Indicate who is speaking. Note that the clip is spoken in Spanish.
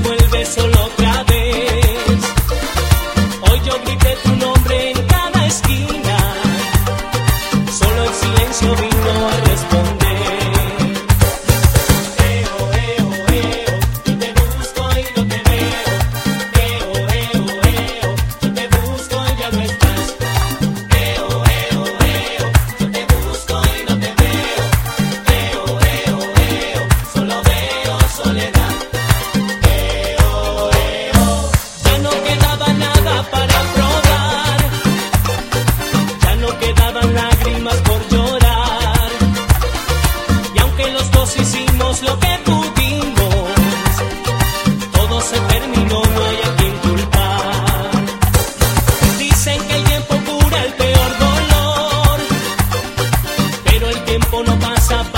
Speaker 1: vuelve solo otra vez. los dos hicimos lo que pudimos. Todo se terminó, no hay a quien culpar. Dicen que el tiempo cura el peor dolor, pero el tiempo no pasa para